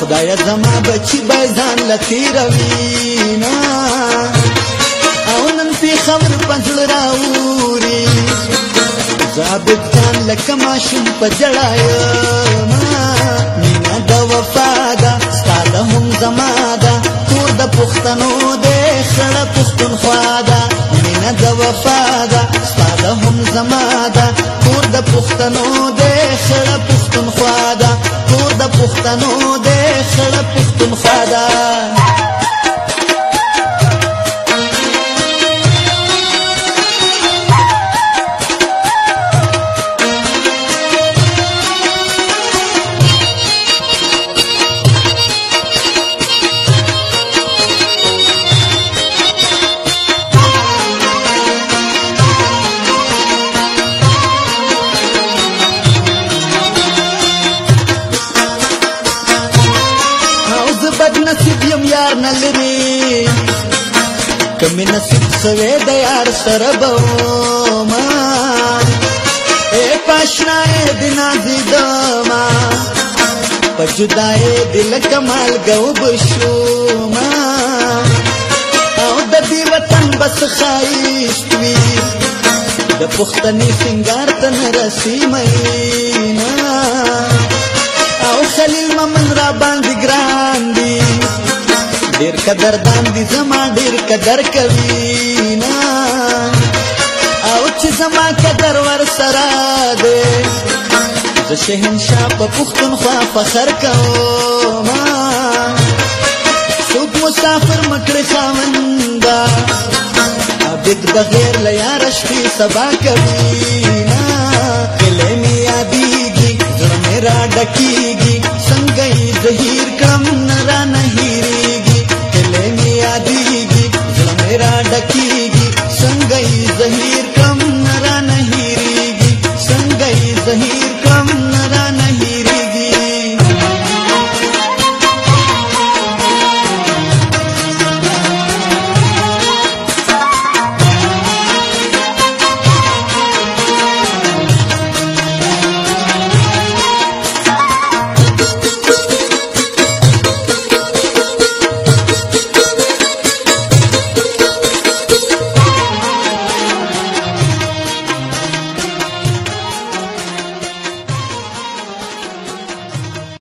خدای زما بچی به ځان لتیروي نه او نن پې خبر پنځل راوري ثابت کان لکه ماشوم په جړای مینه د وفا ده ستا د هم زما ده کور د پښتنو دی خړه پښتونخوا ده مینه د وفا ده ستا د هم زما ده کور د پښتنو دی خړه پښتنو د خړه پښتون خدا کمی نصیب سوی د یار سره بوما اے پاشنا د نازي دما پجدای دل کمال غوب شو ما او د دې وطن بس خایشت وی د پښتني سنگار تن رسی مینا او خلیل ممن را باندې ګران دی ډیر قدر دان دي زما ډیر قدر کوي نا او چې زما قدر ور سره ده زه شهنشاه په پښتونخوا فخر کوم څوک مسافر مکړ خاوندا عبد بغیر له یار شپې سبا کوي نا کله می یادېږي زړه مې را ډکېږي څنګه یې زهیر کړم نه heat.